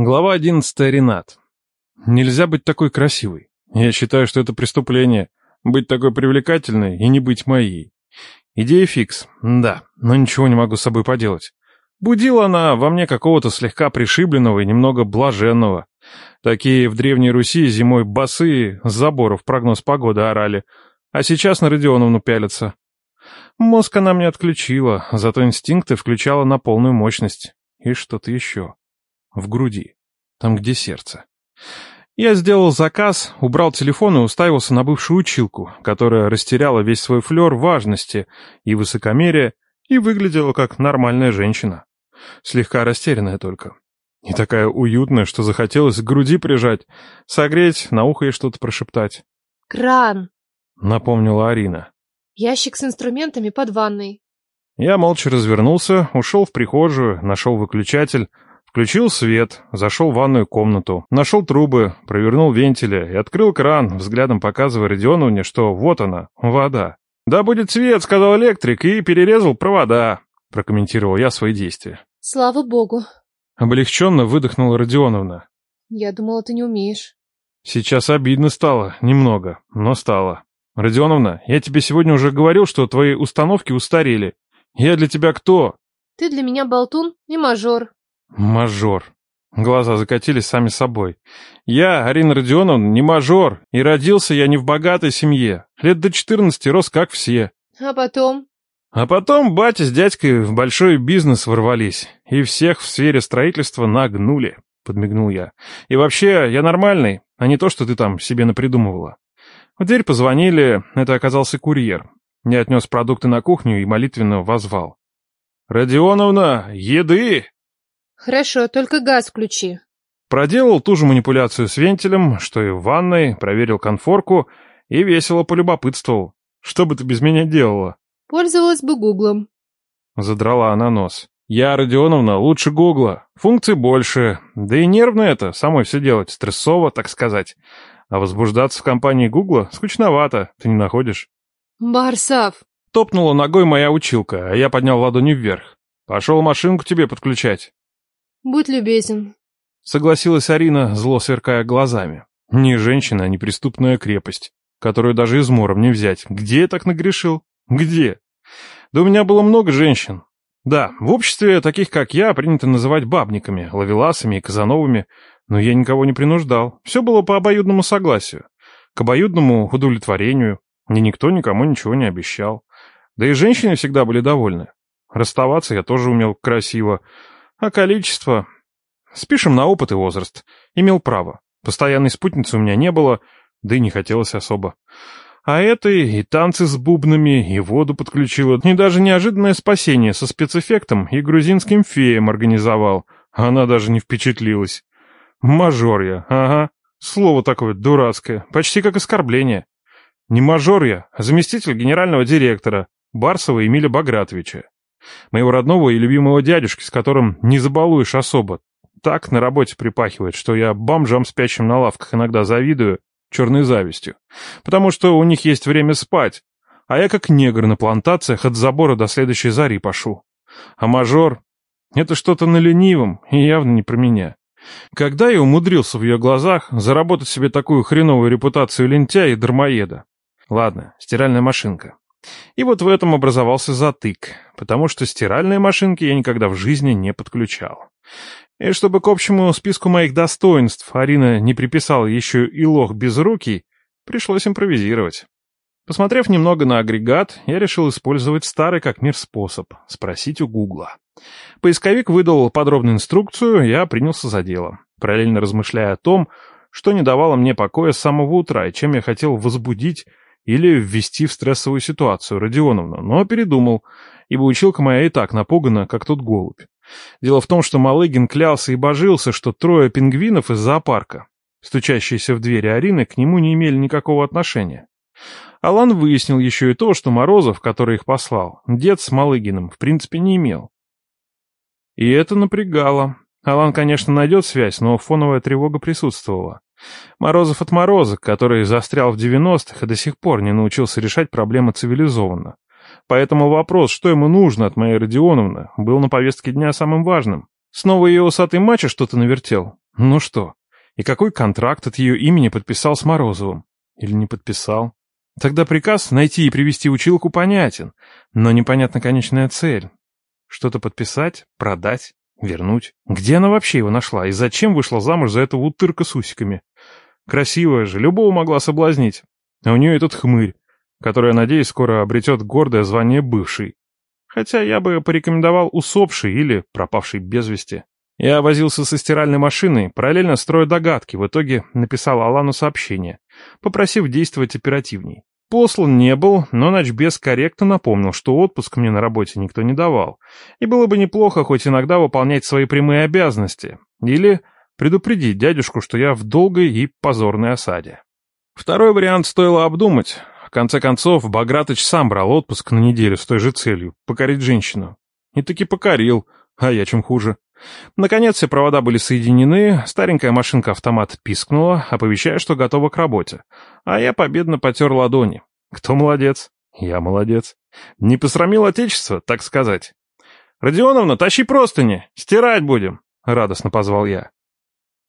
Глава 11. Ренат. Нельзя быть такой красивой. Я считаю, что это преступление. Быть такой привлекательной и не быть моей. Идея фикс, да, но ничего не могу с собой поделать. Будила она во мне какого-то слегка пришибленного и немного блаженного. Такие в Древней Руси зимой босые с заборов прогноз погоды орали, а сейчас на Родионовну пялятся. Мозг она мне отключила, зато инстинкты включала на полную мощность. И что-то еще в груди, там, где сердце. Я сделал заказ, убрал телефон и уставился на бывшую училку, которая растеряла весь свой флер важности и высокомерия и выглядела как нормальная женщина. Слегка растерянная только. И такая уютная, что захотелось к груди прижать, согреть, на ухо ей что-то прошептать. «Кран!» — напомнила Арина. «Ящик с инструментами под ванной». Я молча развернулся, ушел в прихожую, нашел выключатель, Включил свет, зашел в ванную комнату, нашел трубы, провернул вентили и открыл кран, взглядом показывая Родионовне, что вот она, вода. «Да будет свет», — сказал электрик, и перерезал провода, — прокомментировал я свои действия. «Слава богу». Облегченно выдохнула Родионовна. «Я думала, ты не умеешь». Сейчас обидно стало, немного, но стало. Родионовна, я тебе сегодня уже говорил, что твои установки устарели. Я для тебя кто? Ты для меня болтун и мажор. Мажор. Глаза закатились сами собой. Я, Арина Родионовна, не мажор, и родился я не в богатой семье. Лет до четырнадцати рос как все. А потом? А потом батя с дядькой в большой бизнес ворвались, и всех в сфере строительства нагнули, подмигнул я. И вообще, я нормальный, а не то, что ты там себе напридумывала. В дверь позвонили, это оказался курьер. Я отнес продукты на кухню и молитвенно возвал. «Родионовна, еды!» Хорошо, только газ включи. Проделал ту же манипуляцию с вентилем, что и в ванной, проверил конфорку и весело полюбопытствовал. Что бы ты без меня делала? Пользовалась бы гуглом. Задрала она нос. Я, Родионовна, лучше гугла. Функций больше. Да и нервно это, самой все делать, стрессово, так сказать. А возбуждаться в компании гугла скучновато, ты не находишь? Барсав! Топнула ногой моя училка, а я поднял ладони вверх. Пошел машинку тебе подключать. «Будь любезен», — согласилась Арина, зло сверкая глазами. «Не женщина, а неприступная крепость, которую даже измором не взять. Где я так нагрешил? Где? Да у меня было много женщин. Да, в обществе таких, как я, принято называть бабниками, лавеласами и казановыми, но я никого не принуждал. Все было по обоюдному согласию, к обоюдному удовлетворению. Мне никто никому ничего не обещал. Да и женщины всегда были довольны. Расставаться я тоже умел красиво, а количество... Спишем на опыт и возраст. Имел право. Постоянной спутницы у меня не было, да и не хотелось особо. А это и танцы с бубнами, и воду подключила, и даже неожиданное спасение со спецэффектом и грузинским феем организовал. Она даже не впечатлилась. Мажор я, ага. Слово такое дурацкое, почти как оскорбление. Не мажор я, а заместитель генерального директора, Барсова Эмиля Багратовича. Моего родного и любимого дядюшки, с которым не забалуешь особо. Так на работе припахивает, что я бомжам, спящим на лавках, иногда завидую черной завистью. Потому что у них есть время спать, а я как негр на плантациях от забора до следующей зари пошу. А мажор — это что-то на ленивом и явно не про меня. Когда я умудрился в ее глазах заработать себе такую хреновую репутацию лентяя и дармоеда? Ладно, стиральная машинка. И вот в этом образовался затык, потому что стиральные машинки я никогда в жизни не подключал. И чтобы к общему списку моих достоинств Арина не приписала еще и лох безрукий, пришлось импровизировать. Посмотрев немного на агрегат, я решил использовать старый как мир способ — спросить у Гугла. Поисковик выдал подробную инструкцию, я принялся за дело, параллельно размышляя о том, что не давало мне покоя с самого утра и чем я хотел возбудить или ввести в стрессовую ситуацию Родионовну, но передумал, ибо училка моя и так напугана, как тот голубь. Дело в том, что Малыгин клялся и божился, что трое пингвинов из зоопарка, стучащиеся в двери Арины, к нему не имели никакого отношения. Алан выяснил еще и то, что Морозов, который их послал, дед с Малыгиным, в принципе, не имел. И это напрягало. Алан, конечно, найдет связь, но фоновая тревога присутствовала. Морозов отморозок, который застрял в 90-х и до сих пор не научился решать проблемы цивилизованно. Поэтому вопрос, что ему нужно от моей Родионовны, был на повестке дня самым важным. Снова ее усатый мачо что-то навертел. Ну что, и какой контракт от ее имени подписал с Морозовым? Или не подписал? Тогда приказ найти и привести училку понятен, но непонятна конечная цель. Что-то подписать, продать, вернуть. Где она вообще его нашла и зачем вышла замуж за этого утырка с усиками? Красивая же, любого могла соблазнить. А у нее этот хмырь, который, надеюсь, скоро обретет гордое звание бывший. Хотя я бы порекомендовал усопший или пропавший без вести. Я возился со стиральной машиной, параллельно строя догадки, в итоге написал Алану сообщение, попросив действовать оперативней. Послан не был, но ночбес корректно напомнил, что отпуск мне на работе никто не давал. И было бы неплохо хоть иногда выполнять свои прямые обязанности. Или предупредить дядюшку, что я в долгой и позорной осаде. Второй вариант стоило обдумать. В конце концов, Багратыч сам брал отпуск на неделю с той же целью — покорить женщину. И таки покорил, а я чем хуже. Наконец все провода были соединены, старенькая машинка-автомат пискнула, оповещая, что готова к работе. А я победно потер ладони. Кто молодец? Я молодец. Не посрамил отечество, так сказать. «Родионовна, тащи простыни! Стирать будем!» — радостно позвал я.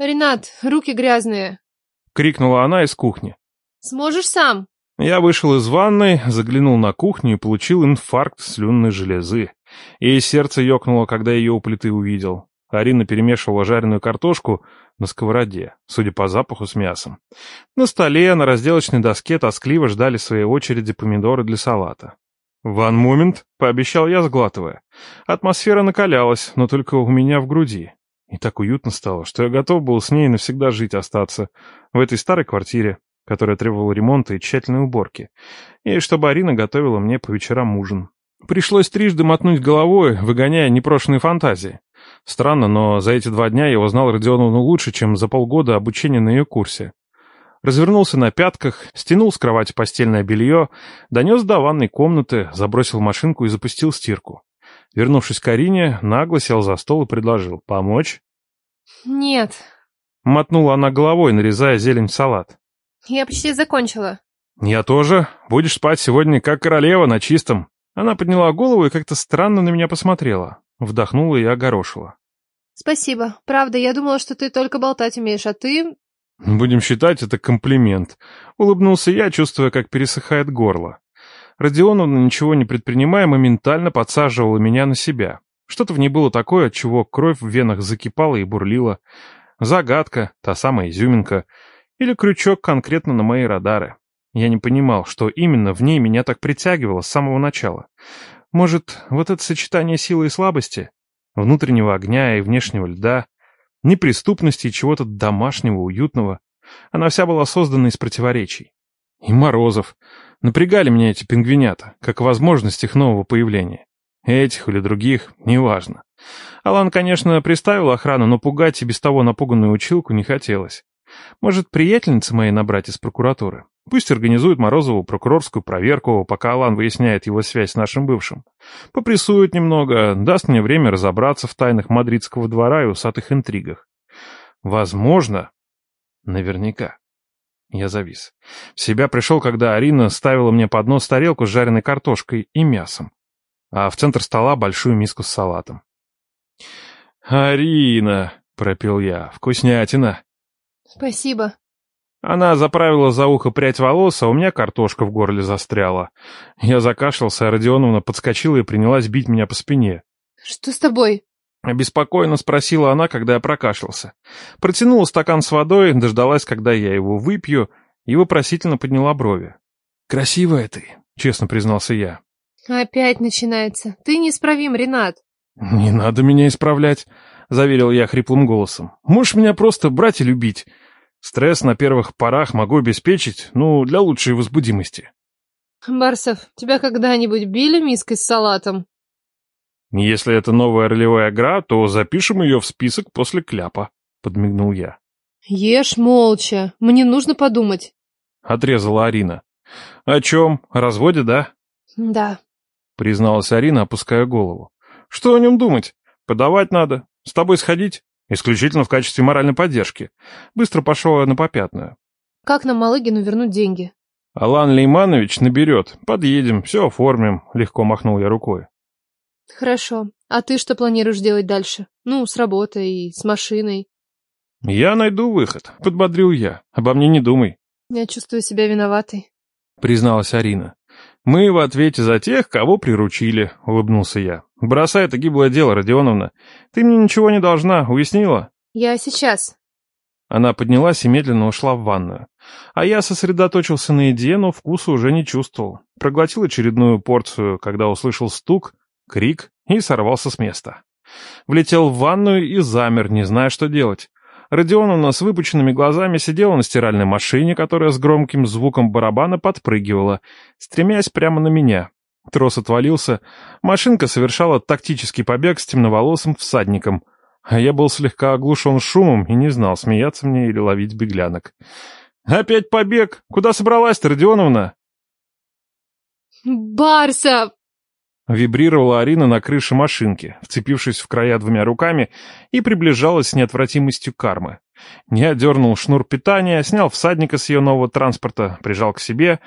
«Ренат, руки грязные!» — крикнула она из кухни. «Сможешь сам?» Я вышел из ванной, заглянул на кухню и получил инфаркт слюнной железы. И сердце ёкнуло, когда ее у плиты увидел. Арина перемешивала жареную картошку на сковороде, судя по запаху, с мясом. На столе, на разделочной доске тоскливо ждали своей очереди помидоры для салата. «Ван момент», — пообещал я, сглатывая. Атмосфера накалялась, но только у меня в груди. И так уютно стало, что я готов был с ней навсегда жить остаться. В этой старой квартире, которая требовала ремонта и тщательной уборки. И чтобы Арина готовила мне по вечерам ужин. Пришлось трижды мотнуть головой, выгоняя непрошенные фантазии. Странно, но за эти два дня я узнал Родионовну лучше, чем за полгода обучения на ее курсе. Развернулся на пятках, стянул с кровати постельное белье, донес до ванной комнаты, забросил машинку и запустил стирку. Вернувшись к Арине, нагло сел за стол и предложил «Помочь?» «Нет». Мотнула она головой, нарезая зелень в салат. «Я почти закончила». «Я тоже. Будешь спать сегодня как королева на чистом. Она подняла голову и как-то странно на меня посмотрела. Вдохнула и огорошила. «Спасибо. Правда, я думала, что ты только болтать умеешь, а ты...» «Будем считать это комплимент», — улыбнулся я, чувствуя, как пересыхает горло. Родионовна, ничего не предпринимая, моментально подсаживала меня на себя. Что-то в ней было такое, от чего кровь в венах закипала и бурлила. Загадка, та самая изюминка, или крючок конкретно на мои радары. Я не понимал, что именно в ней меня так притягивало с самого начала. Может, вот это сочетание силы и слабости? Внутреннего огня и внешнего льда? Неприступности и чего-то домашнего, уютного? Она вся была создана из противоречий. И Морозов. Напрягали меня эти пингвинята, как возможность их нового появления. Этих или других, неважно. Алан, конечно, приставил охрану, но пугать и без того напуганную училку не хотелось. Может, приятельницы моей набрать из прокуратуры? Пусть организует Морозову прокурорскую проверку, пока Алан выясняет его связь с нашим бывшим. Попрессует немного, даст мне время разобраться в тайнах мадридского двора и усатых интригах. Возможно. Наверняка. Я завис. В себя пришел, когда Арина ставила мне под нос тарелку с жареной картошкой и мясом, а в центр стола большую миску с салатом. «Арина!» — пропел я. «Вкуснятина!» «Спасибо», она заправила за ухо прядь волос, а у меня картошка в горле застряла. Я закашлялся, а Родионовна подскочила и принялась бить меня по спине. «Что с тобой?» Обеспокоенно спросила она, когда я прокашлялся. Протянула стакан с водой, дождалась, когда я его выпью, и вопросительно подняла брови. «Красивая ты», — честно признался я. «Опять начинается. Ты неисправим, Ренат». «Не надо меня исправлять», — заверил я хриплым голосом. «Можешь меня просто брать и любить. Стресс на первых порах могу обеспечить, ну, для лучшей возбудимости. Барсов, тебя когда-нибудь били миской с салатом? Если это новая ролевая игра, то запишем ее в список после кляпа, подмигнул я. Ешь молча, мне нужно подумать. Отрезала Арина. О чем? О разводе, да? Да. Призналась Арина, опуская голову. Что о нем думать? Подавать надо. С тобой сходить? Исключительно в качестве моральной поддержки. Быстро пошел на попятную. Как нам Малыгину вернуть деньги? Алан Лейманович наберет. Подъедем, все оформим. Легко махнул я рукой. Хорошо. А ты что планируешь делать дальше? Ну, с работой и с машиной. «Я найду выход», — подбодрил я. «Обо мне не думай», Я чувствую себя виноватой. — призналась Арина. «Мы в ответе за тех, кого приручили», — улыбнулся я. «Бросай это гиблое дело, Родионовна. Ты мне ничего не должна, уяснила?» Я сейчас. Она поднялась и медленно ушла в ванную. А я сосредоточился на еде, но вкуса уже не чувствовал. Проглотил очередную порцию, когда услышал стук, крик и сорвался с места. Влетел в ванную и замер, не зная, что делать. Родионовна с выпученными глазами сидела на стиральной машине, которая с громким звуком барабана подпрыгивала, стремясь прямо на меня. Трос отвалился, машинка совершала тактический побег с темноволосым всадником, а я был слегка оглушен шумом и не знал, смеяться мне или ловить беглянок. «Опять побег! Куда собралась-то, Родионовна?» Барса! Вибрировала Арина на крыше машинки, вцепившись в края двумя руками, и приближалась с неотвратимостью кармы. Я дернул шнур питания, снял всадника с ее нового транспорта, прижал к себе,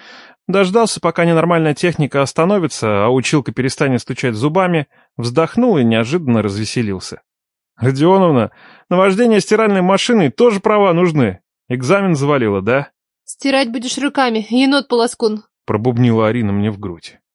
дождался, пока ненормальная техника остановится, а училка перестанет стучать зубами, вздохнул и неожиданно развеселился. «Родионовна, на вождение стиральной машиной тоже права нужны. Экзамен завалила, да?» Стирать будешь руками, енот-полоскун. Пробубнила Арина мне в грудь.